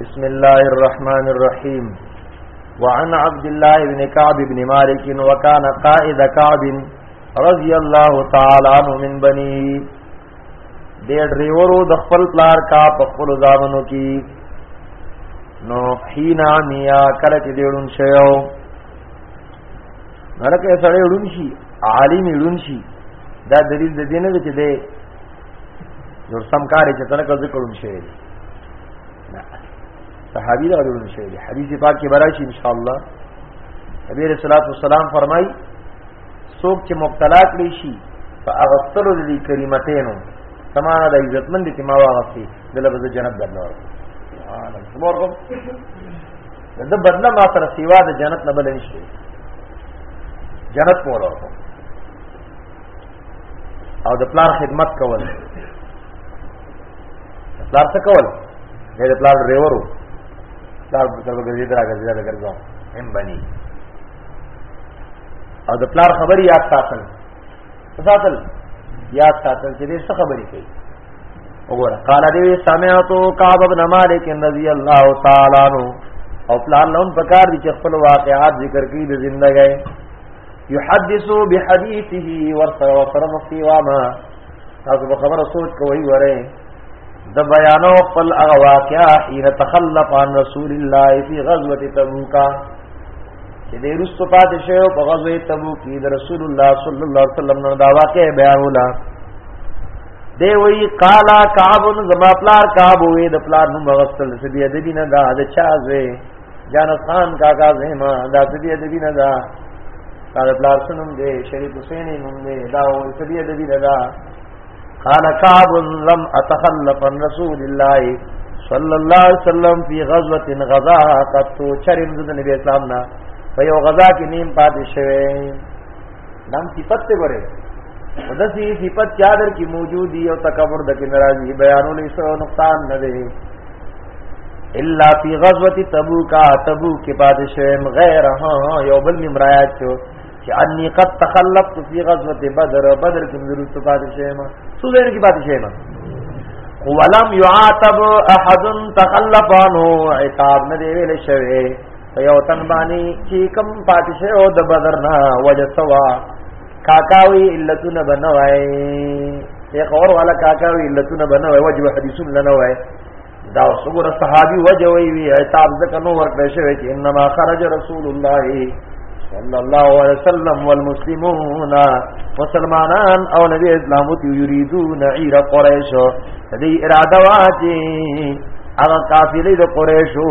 بسم الله الرحمن الرحيم وعن عبد الله بن كعب بن مالك وكان قائد كعب رضي الله تعالى عنه من بني د ډریورو د خپل پلار کا په خپل ځامنو کې نو حینا میا کله چې ډیړون شیو نرکه سړی ډون شي عالم ډون شي دا دلیل د دې نه چې دی نور سم کار چې ترکه ذکر ډون شي صحابي دا ډون شي حدیث پاک کې براشي ان شاء الله نبی رسول الله صلی الله علیه وسلم فرمایي څوک چې مبتلا کړی شي په اغستلو د دې کریمتینو سمانه د عزتمند چې ما واغسي د لبز جنت بدلور سبحان الله سبحان الله د بدله ما سره سیوا د جنت نه بل نشته جنت مور ورکو او د پلار خدمت کول پلار څه کول د پلار ډرایورو پلار په څیر ګرځي درا ګرځي دا ګرځو هم بني او د پلار خبري یاد ساتل ساتل یاد ساتل چې دې څه خبرې کوي وګوره قال دې سمعت کعب ابن مالک رضی الله تعالی عنہ او پلان لون پکار دي چې خپل واقعات ذکر کړي د ژوندۍ یحدثو بحدیثه ورثه وسره مخیواما تاسو په خبره سوچ کوئ وره د بیانو خپل هغه واقعا حين تخلف عن رسول الله في غزوه تبوک چې د رسول پاتې شو په غزوه تبوک کې د رسول الله صلی الله علیه وسلم نن دا واقع بیان ولا دی وی قالا کعب زما پلار کعب وې د پلار نوم غسل سدی د دینه دا د چا زوی جانت خان کاکا زما دا سدی ادبی نه دا دا پلار سنم دے شریف حسین نوم دے دا سدی ادبی نه دا قال كعب لم اتخلف عن رسول الله صلى الله عليه وسلم في غزوه غزا قد چرم د نبی اسلام نه په یو غزا کې نیم پاتې شوه دام صفت ته وره او د دې صفت چا در کې موجودي او تکبر د کې ناراضي بیانونه سره نقصان نه دی الا فی غزوه تبوک تبوک کې پاتې شوم غیر ها یو بل ممرایا چو چې انی قد تخلفت فی غزوه بدر بدر کې ضرورت پاتې شوم څو دیر کې پاتې شوم ولم يعاتب احد تخلفانو عتاب نه دی ویل شوی یو تن باندې چې کم پاتې شه او د بدر نه وجه سوا کاکاوی علتونه بنوای شیخ اور والا کاکاوی علتونه بنوای وجه حدیثون لنوای دا وسګره صحابي وجه وی وی عتاب ځکه نو ورکړی شوی چې انما خرج رسول الله صلی الله علیه وسلم والمسلمون مسلمانان او نبی اسلام ته یریدون عیر قریش دې اراده واچي هغه قافلې د قریشو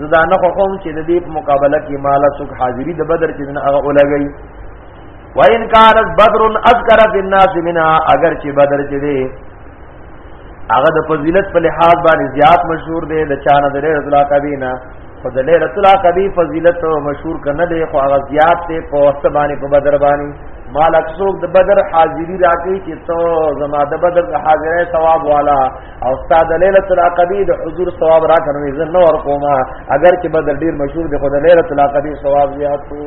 زدا نه خوم چې د دې په مقابله کې مال څوک حاضری د بدر کې نه هغه ولګي وان کانت بدر اذکر فی الناس منها اگر چې بدر چې دی هغه د فضیلت په لحاظ باندې زیات مشهور دی د چانه د رسول الله کبینا خو د ليله طلا کبي فضیلت او مشهور کنه دی خو هغه زیات ته په وخت باندې په بدر باندې مالک څوک د بدر حاضری راکې چې تو زما د بدر حاضرې ثواب والا او استاد ليله العقبه د حضور ثواب را کنوي زه نو ورکوما اگر چې بدل ډیر مشهور دی خو د ليله العقبه ثواب زیاتو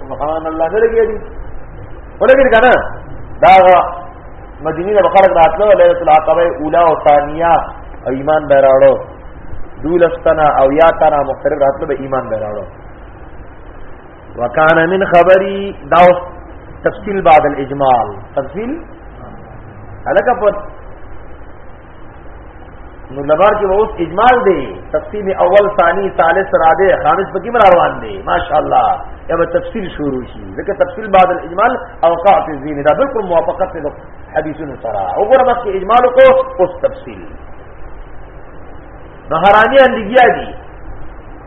سبحان الله نه لګي دي ولګي کنه دا مدینه د خلق راتلو ليله العقبه اوله او ثانیه او ایمان به راړو دولستنا او یا تنا مختلف راتلو به ایمان به راړو وکانه من خبری دا تفصیل بعد الاجمال تفصیل الکه په نو لبار کې اوس اجمال دی تفصیل اول ثانی ثالث رابع خامس پکې مر روان دی ماشاءالله یا به تفصیل شروع شي ځکه تفصیل بعد الاجمال اوقاع فی الذین دا بالکل موافقت دی حدیثونو سره وګوره بس اجمال کو اوس تفصیل نو حرامي اندګیا دي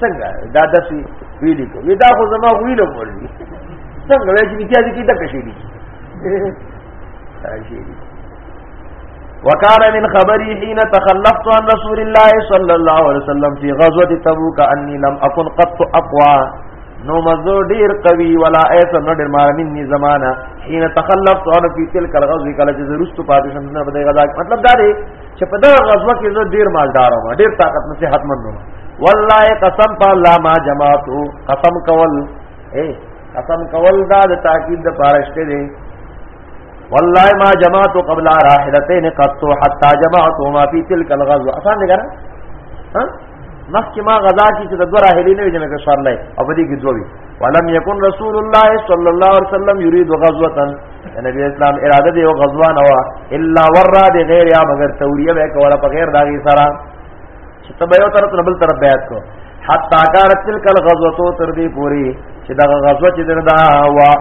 څنګه دا داسې ویلي کو وی دا خو زما ویلو کول دي څنګه وایي چې کیا دي کیدا کشي دي وكان من خبري حين تخلفت عن رسول الله صلى الله عليه وسلم في غزوه تبوك اني لم اكن قط اقوى نو مزو ډیر قوي ولا ایسا نو ډیر مار مني زمانہ حين تخلفت عن في تلك الغزوه کله چې زرست پاتې شم نه بده غزا مطلب دا دی چې په دغه غزوه کې زه ډیر مالدار وم ډیر طاقت مې صحت مند وم والله قسم په الله ما جماعتو قسم کول اے قسم کول دا د تاکید د پارشته دی والله ما جماعتو قبل راحلتين قط حتى جماعتو ما في تلك الغزوه آسان دی ګره ها مخکې ما غزا کې چې د دوه راحلې نه وجنه کې سوال لای او په دې کې دوه وی ولم يكن رسول الله صلى الله عليه وسلم يريد غزوه نبی اسلام اراده دی او غزوه نه وا الا ورا دی غیر یا مگر توریه به کوله په غیر داغي سره چې ته به یو طرف نه بل طرف بیات کو حتا کار تلک الغزوه تر دې پوری چې دا غزوه چې دردا وا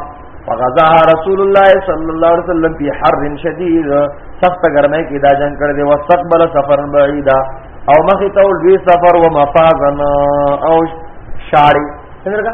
فغزا رسول الله صلی الله علیه وسلم په حر شدید سخت ګرمه کې دا جنگ کړ دې واستقبل سفر بعیدا او مخې ته لوی سفر و مفازن او شاری څنګه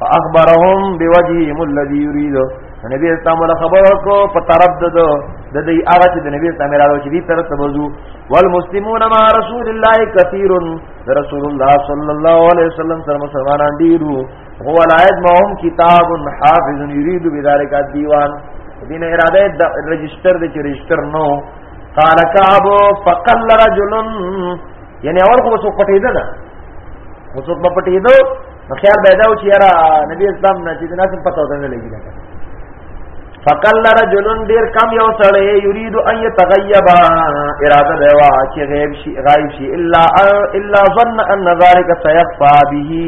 فاخبرهم بوجههم الذي يريد نبی اسلام ولا خبر کو په طرف د د دې هغه چې د نبی اسلام راو چې دې طرف ته وځو والمسلمون مع رسول الله كثير رسول الله صلى الله عليه وسلم سره مسلمانان ډیرو هو لا يجمعهم كتاب حافظ يريد بذلك الديوان دین اراده د رجستر د چې رجستر نو قال كعب فقل رجل یعنی اول خو څوک پټې ده نه څوک پټې ده نو خیال پیدا و چې یاره نبی اسلام نه چې نه سم پته ودانه لګی دا فقل رجل ډیر کم یو سړی یرید ان یتغیب اراده دی وا چې غیب شي غایب شي الا الا ظن ان ذلك سيخفى به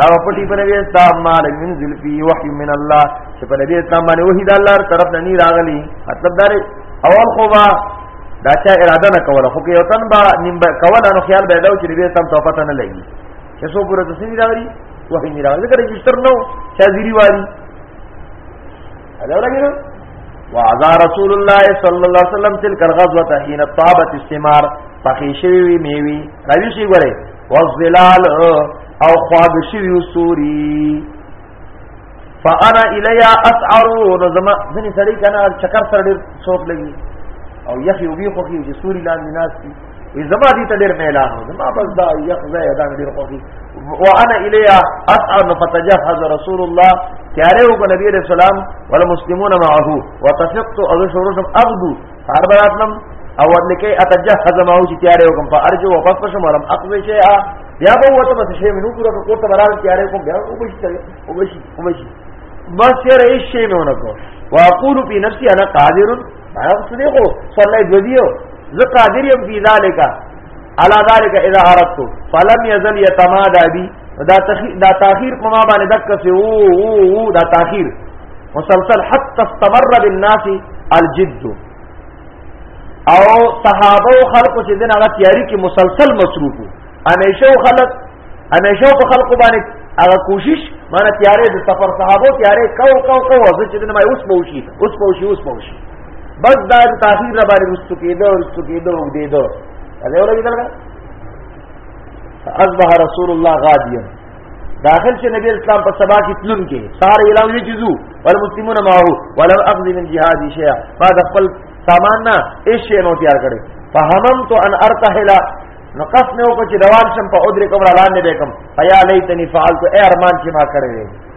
دا پټی په نبی اسلام مال من ذلفی وحی من الله چې په نبی اسلام باندې وحی د الله طرف نه نی راغلی مطلب دا اول خو با دا چا اراده نه کوله خو کې یو تن با نیم کوله نو خیال به دا چې نبی اسلام توفه نه لګي چې څو پورې تاسو نه راوړي وحي نه راوړي ځکه رجستر نو شاذيري واري هدا ولګینو وعذا رسول الله صلی الله علیه وسلم تلک الغزوه حين طابت الثمار فخيشوي وي ميوي راوي شي ګره والظلال او خواب شي سوري فانا الیا اسعر نو زما ځنی سړی کنه چکر سره ډیر څوک لګي او یخي وبي خو کې چې سوري لاندې ناس دي وي زما دي ته ډیر میلان زما بس دا یخ زې دا ډیر خو کې وانا الیا اسعر فتجهز رسول الله کیاره او نبی رسول الله والمسلمون معه وتفقت اذ شروشم اغدو سار براتلم او ورته کې اتجهز ما او چې تیارې وکم په ارجو او پس شم ولم اقض شي ا بیا به وته بس شي منو پورا کو ته برابر تیارې کوم بیا او بشي تل او بشي او بشي بس یې رئیس شي مې ونکو واقول فی نفسی انا قادر انا صدیقو صلی جدیو ز قادر یم فی ذالک علی ذالک اذا اردت فلم یزل یتمادى بی دا تخیر دا تاخير په ما باندې دک څه وو وو دا تاخير مسلسل حتى استمر بالناس الجد او صحابه او خلق چې دین هغه تیاری کې مسلسل مصروف وو همیشه خلق همیشه په خلق باندې هغه کوشش معنی تیارې د سفر صحابه تیارې کو کو کو وځي چې دین ما اوس پوشي اوس پوشي اوس پوشي بس دا تاخير را باندې رسو کېدو رسو کېدو دې دو دا ولې دلګا اصبح رسول الله غاديا داخل چې نبی اسلام په سبا کې تلون کې سار اعلان یې چیزو والمسلمون معه ولم اخذ من جهاد شيئا ما د خپل سامان نه هیڅ شی نو تیار کړي فهممت ان ارتحل نو قص مې وکړ چې روان شم په اودرې کوم لاندې به کوم فیا لیتنی فعلت ای ارمان چې ما کړی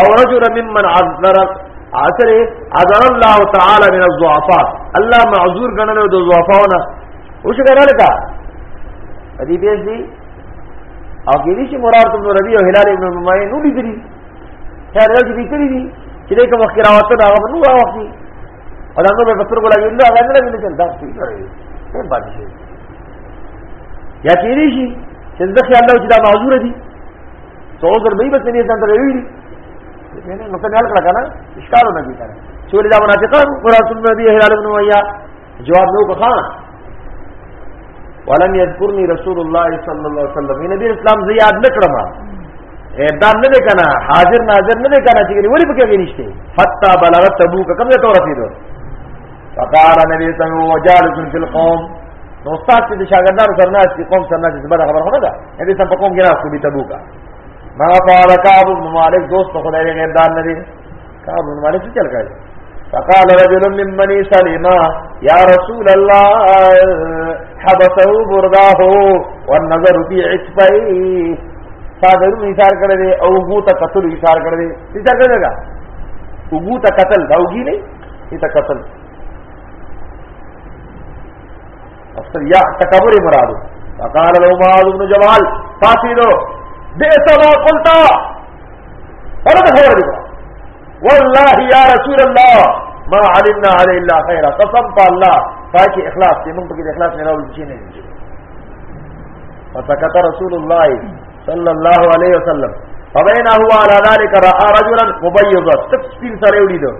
او رجل ممن عذر عذر عذر الله تعالی من الضعفاء الله معذور غنل د ضعفاونه او څه غنل کا ادي پیس دي او کې دي چې مراد بن ربيع او هلال ابن ممای نو دي دي هر یو دي کړی دي چې دا کوم خیراوت دا هغه نو راوخی او دا نو په ستر ګلا ویل دا غنل نه چې دا څه کوي څه باندې شي یا کې دي چې ځکه الله چې دا معذور دي څو زر به بس نه ځان ته ویلي یعنی نو څنګه کړه کنه اشکال نه دي کنه چې ولې دا منافقان رسول نبی هلال بن ویا جواب نو کو خان ولم یذکرنی رسول الله صلی الله علیه وسلم نبی اسلام زه یاد نکړم دا نه ده کنه حاضر ناظر نه ده کنه چې ولې پکې غی نشته فتا بلغ تبوک کوم ته ورسېدو فقال نبی صلی الله علیه وسلم وجالس فی القوم نو استاد چې شاګردانو سره نه چې قوم سره نه چې بل خبره نه ده دې ته په کوم کې راځو بیت ابو کا ما قال کعب بن مالک دوست خدای دې غیر دان نه دي کعب بن مالک څه چل کړی فقال رجل من بني سلمة يا رسول الله حبسه برداه والنظر في عتفيه صادر ایثار کړی دی او غو ته قتل ایثار کړی دی ایثار کړی دا غو ته قتل داوګی نه ایثار قتل اصل یا تکبر مراد فقال له معاذ بن جبل فاسیدو بیس ما قلتا فلد خبر دیکھو والله یا رسول الله ما علمنا علی الا خیر قسم پا اللہ فاکی اخلاص تی من پکی اخلاص میرا اول چینے دیجئے فسکت رسول اللہ صلی اللہ علیہ وسلم فبینا ہوا علی ذالک رآ رجلا مبیضا تک سپین سرے اولی دو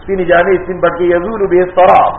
سپین جامعی سپین بڑکی یزول بیس طراب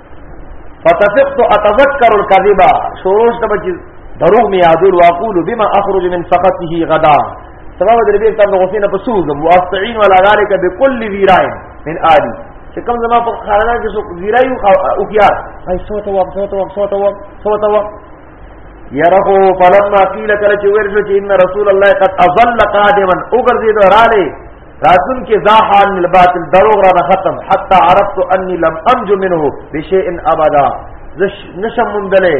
فتفقت اتذكر الكذب شوروش ته بچ دروغ می یادول واقول بما اخرج من سخطه غدا سبب در به تاسو غوښینه په سوز واستعين ولا ذلك بكل ذي راي من آلي چې کوم زما په خانه کې څوک ذي راي او خيار هاي صوت او صوت او صوت او صوت او يره فلما قيل کله چې ورته چې ان رسول الله قد اظل قادما وګرځید رااله راتون کې زاحان الباطل دروغ را ختم حتا عرفت اني لم انجو منه بشيء ابدا زش نشم مندله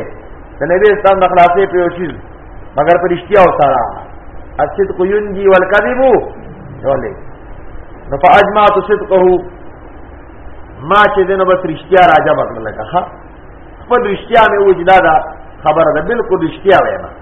د نبی اسلام د خلاصې په یوشیز مگر پر اشتیا او سارا الصدق ينجي والكذب يولي نو فاجمعت صدقه ما چې دنه بس رښتیا راځه بدل لکه خپل رښتیا مې وجدا دا خبره ده بالکل رښتیا وایم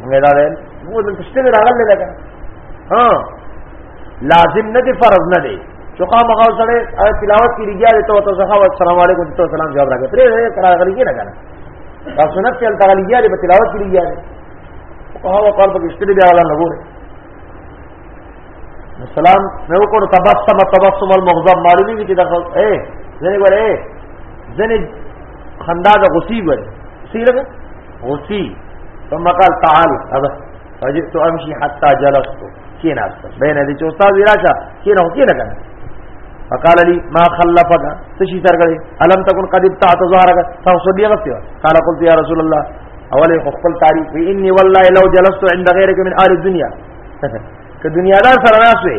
موږ دا ویل موږ دلته شته راغلل لګا ها لازم نه دی فرض نه دی چې قام هغه سره تلاوت کې لري ته تو ځخه السلام علیکم ته سلام جواب راکړه پرې نه کرا غلي کې نه کنه دا سنت چې الته غلي یاري په تلاوت کې لري په هغه قال په استری بیا ولا نه ګوره سلام مې وکړ تبسم تبسم المغضب معلومي کې دا اے زنه ګوره زنه خندا د غصی وای سیرغه غصی ثم قال تعال ابا فجئت امشي حتى جلست کینا بین دې چې استاد ویراشه کینا هو کینا کنه فقال لي ما خلفك تشي سرګړي الم تكن قد ابتعت ظهرك تاسو دې غفتي قال قلت يا رسول الله اولي خپل تعریف اني والله لو جلست عند غيرك من اهل الدنيا که دنیا دار سره ناس وي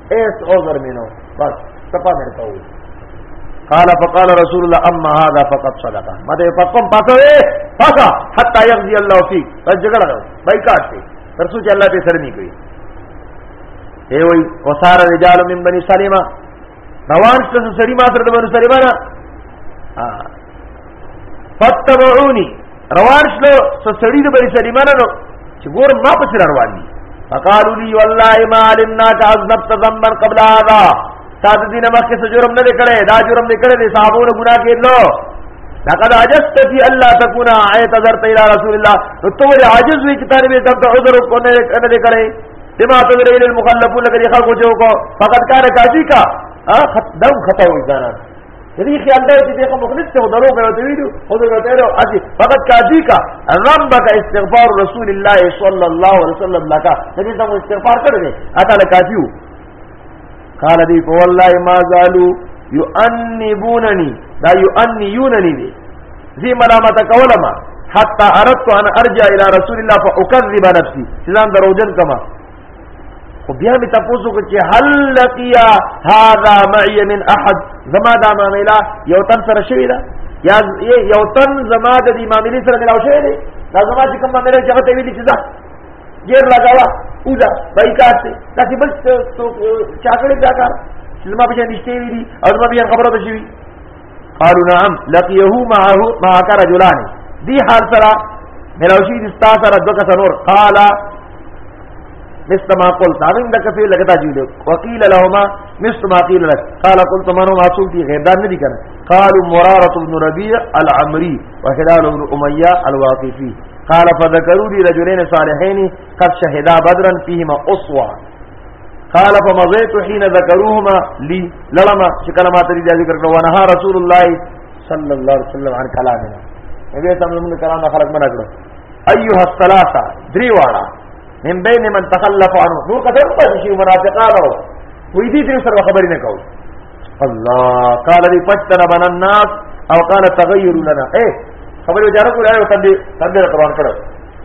ایس عذر مینو بس صفا مرتا ہوئی قال فقال رسول الله اما هذا فقط صدقه مده فقم پاتو اے پاسا حتا یغزی الله فی بس جګړه ده بایکاټ دی تر څو چې الله ته سر نه کوي اے وای وصار رجال من بني سلمہ روان څه سړي ما سره د بني سلمہ نه فتبعوني روان شلو سړی د بری سړی مننو چې ګور ما په سر روان دي فقالوا لي والله ما علمنا كذبت ذنبا قبل هذا تا د دینه مخکې څه جرم نه کړي دا جرم نه کړي صاحبونو ګناه کړلو لقد عجزت في الله تكون عيت ذرت الى رسول الله نو تو ولې عاجز وي چې طالب دم ته عذر کو نه نه کړي بما تدري الى المخلفون لقد خلقوا جو کو فقد كان كاذيكا ها دم خطا وي ځان دې خیال دا چې دغه مخلص ته درو غو ته ویلو او دا ته ورو اجي فقط کاجی کا ربک استغفار رسول الله صلی الله علیه وسلم لکا نبی ته استغفار کړی اته لکاجیو قال دی په والله ما زالو یؤنبوننی دا یؤنیوننی دی زی ملامت کولما حتى اردت ان ارجع الى رسول الله فاكذب نفسي سلام دروجن کما خو بیا می تاسو کو چې هل لقیا هذا معي من احد زما دا معاملہ یو تن سره شوی دا یا یو تن زما د دې معاملې سره ملاو شوی دی دا زما چې کوم معاملې چې هغه ویلي چې دا غیر لگاوا اوځه بای کار ته تاسو بل څه چاکړې دا کار چې زما په نشته ویلي او زما بیا خبره بشي قالوا نعم لقيه معه مع رجلان دي حال سره ملاو شي دي ستا سره دوه کس نور قال مستما قلت عمين دکفی لگتا جیلو وقیل لهما مثل ما قيل لك قال قلت من هو معصوم في غير دان ندي كان قالوا مرارة بن ربيع العمري وهلال بن أمية الواقفي قال فذكروا لي رجلين صالحين قد شهدا بدرا فيهما أسوة قال فمضيت حين ذكروهما لي لما شكل ما تريد ذكر كنا ونهى رسول الله صلى الله عليه وسلم عن كلامنا نبي صلى الله عليه وسلم كلام خلق من اجله ايها الثلاثه دري وانا من بين من تخلف عنه نور قدر ما شيء منافقان هو ويدي دري سره خبري نه کوي الله قال لي فتن بن الناس او قال تغيروا لنا ايه خبري جارو کړه او تدې تدې قرآن کړه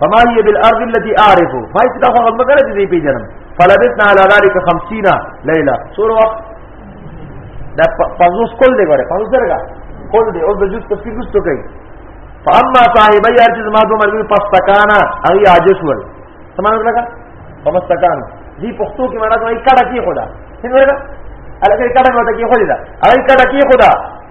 فما هي بالارض التي اعرف فايت دا خو مګر دې پی جنم فلبثنا على ذلك 50 ليله سور وخت دا پنځوس کول دی غره پنځوس درګه کول دی او د جوت تفسیر وستو کوي فاما صاحب یار چې ما دوه مرګ پس تکانا او عاجز ول سمانه لگا پس تکانا دی پښتو کې معنا کوي کړه کې خدا څنګه لګا الګ کړه مو ته کې خو دا الګ کړه کې خدا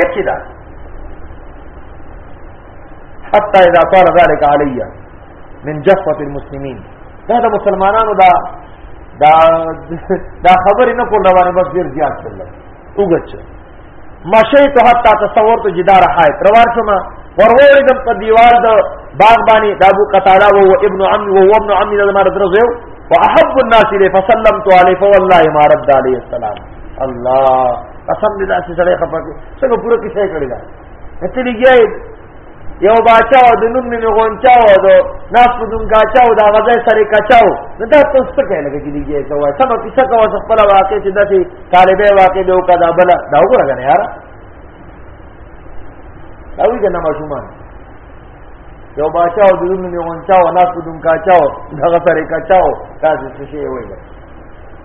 کچی دا حتی اذا صار ذلك علیه من جفت المسلمین دا د مسلمانانو دا دا دا خبرې نه کول روانه بس ډیر زیات شول وګچ مشیت حتا تصورت جدار حایت روان شوم ورور دم په دیوال د باغ باندې د ابو قتاده او ابن عم او ابن عم د مرد رزو واحب الناس له فسلمت علی فوالله ما رد علی السلام الله قسم دې داسې سره خپه کې څنګه پوره کې شي کړی دا ته لګیای یو باچا د نوم می غونچا و دو ناس په دون کاچا و دا غزه سره کاچا و نو دا ته څه کوي لکه چې دیږي ته وای سبا کیسه کوه خپل واقع چې دته طالبې واقع دی او کدا بل دا وګوره کنه یار دا وی کنه ماشومان یو باچا و د نوم می غونچا و ناس په دون کاچا و دا غزه سره کاچا و دا څه شي وایي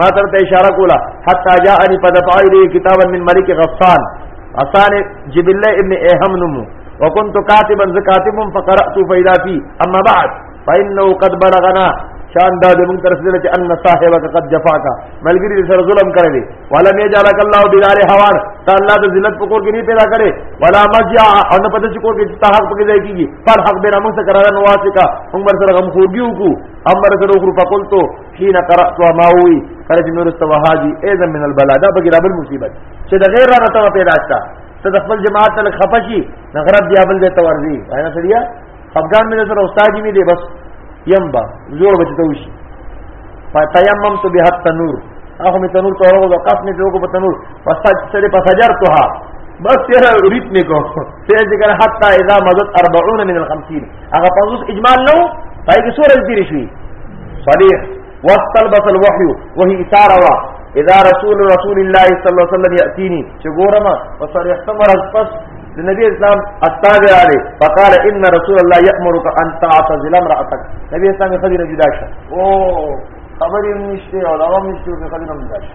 ما سره ته اشاره کوله حتا جاءني فدفعي لي كتابا من ملك غسان غسان جبل الله ابن اهم نمو وكنت كاتبا زكاتب فقرات فاذا في اما بعد فانه قد بلغنا شان دا د مونږ ترسل چې ان صاحبک قد جفاک ملګری دې سره ظلم کړی دی ولم یجعلک الله بدار حوار ته الله د ذلت په کور کې نه پیدا کړي ولا مجا ان پته چې کور کې ته حق پکې ځای کیږي پر حق به ناموس قرار نو واسکا عمر سره غم خورګي وکړو عمر سره وکړو فقلتو حين قرات ما وي کله چې نورسته وهاجي اذا من البلاء دا بګی رابل مصیبت چې د غیر را ته پیدا شته ته د خپل جماعت تل خفشي نغرب دی ابل دې تورزي انا سړیا افغان مې سره استاد می دی بس یم با زور بچ ته وشي فتیمم تو به تنور هغه می تنور ته ورغو وقف می ته وګو تنور فسج سره فسجر تو ها بس یې ریت می کو سې ذکر حتا اذا مدد 40 من ال 50 هغه پنځوس اجمال نو پای کې سورې تیر شي صالح واستلبس الوحي وهي اثاره وا اذا رسول رسول الله صلی الله علیه وسلم یاتینی چې ګورم وسر یحتمر پس د نبی اسلام استاد علی فقال ان رسول الله یامرک ان تعتزل امراتك نبی اسلام خدای رضی الله شه او خبرې نشته او دا هم نشته خدای رضی الله شه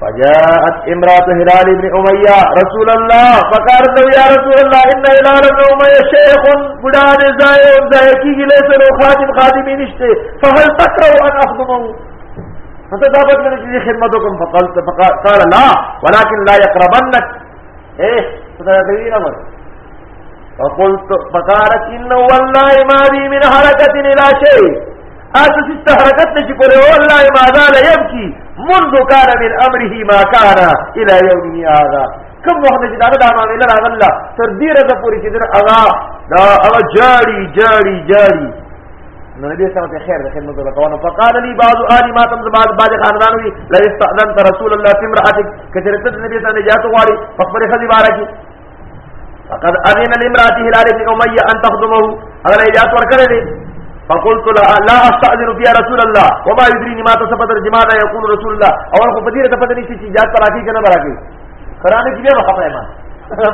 فجاءت امراه هلال بن اميه رسول الله فقالت يا رسول الله ان هلال بن اميه شيخ بدان زايد زايد ليس له خادم خادمين اشته فهل تكره ان اخدمه فتدابت من خدمت حکم فقلت فقال لا ولكن لا يقربنك ايه فتدابين امر فقلت فقالت انه والله ما بي من حركة الى شيء هذا ست حرکت نشي کوله والله ما زال يبكي منذ كان من امره ما كان الى يومه هذا کوم وخت چې دا د معاملې راغله تر دې راځه پوری چې در اغا دا اغا جاړي جاړي جاړي نو نبی صلی الله خیر د خدمت ورکوانو فقال لي بعض اهل ما تم بعض بعض خاندان وی لا استاذنت رسول الله في امراتك کثرت النبي صلی الله علیه وسلم جاتو غاری فخبر خذ بارکی فقد اذن لامراه هلال بن اميه ان تخدمه اگر اجازه ورکړه دې فقلت لا لا استاذن في رسول الله وما يدريني ما تصفت الجماعه يقول رسول الله اول خو بدیره ته پته نشي چې جات پر راکی کنه راکی قران کې بیا خطا ما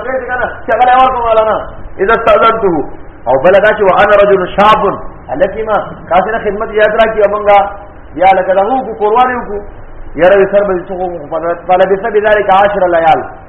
پرې کنه چې هغه اور کوم ولا نه اذا استاذنته او بلدا چې وانا رجل شاب التي ما کاسره خدمت یاد راکی امنګا یا لکه له کو قرباني کو یاره سر به څو په لبسه بذلك 10 ليال